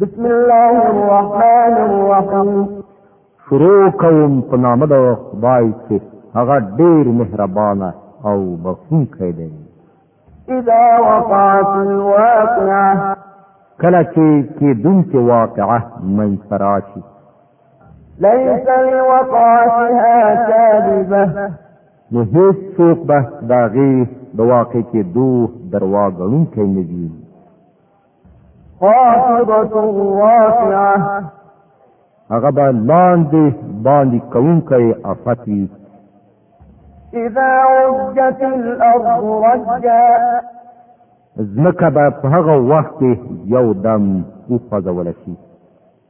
بسم الله الرحمن الرحیم شروع کوم په نام د خدای چې هغه ډیر مهربانه او بخښونکی دی اذا وقعت الواقعه کله چې کېدونکې واقعه منځته راشي ليس لوقعتها كاذبه نو هیڅ څوک به د هغې د واقع کېدو دروا ګڼونکی نه وي هغه به لاندې باندې کوونکی افت وي اذا رجت الارض رجا ځمکه به په هغه وخت کې یو دم وخوځول شي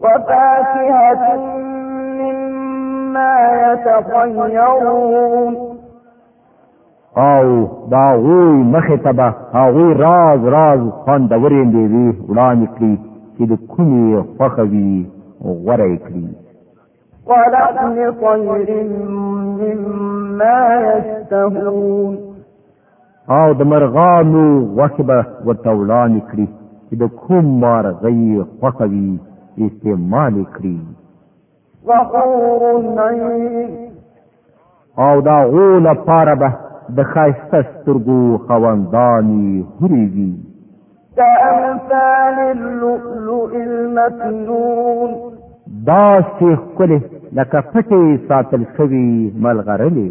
وفاكهة مما يتخيرون او دا غوی مخه تبا هغه راز راز خوندورې دی وی وړاندې کړی چې د کومې خوخوي غوړې کړی ولحم طير مما يشتهون او د مرغانو غوښه به ورته وړاندې کړي چې د کوم مارغۍ خوښه وي استعمال کړي او دا غو لپاره به د خایسته سترګو خوندانی هوري وي كأمثال اللؤلؤ المكنون دا شیخ کله لکه پټې ساتل شوی ملغرلې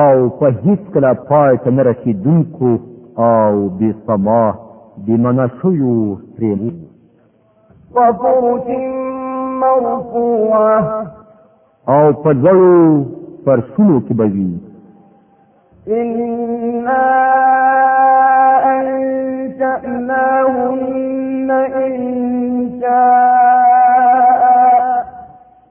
او په هیڅ کله پای ته نه رسیدونکو او بې سما بې معنا شویو پرېمو وفرش مرفوعه او په لوړو فرشونو کې به وي إنا أنشأناهن إن شاء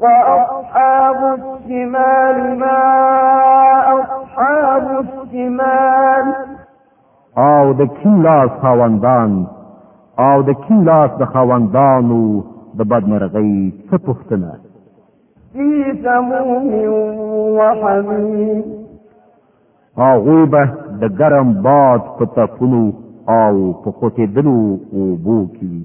وأصحاب الشمال ما أصحاب الشمال او د کیم لاس خاوندان او د کیم لاس د خاوندانو د بدمرغۍ څه پوښتنه فی سموم وحمیم هغوی به د ګرم باد په تپونو او په خوتېدلو اوبو کې وي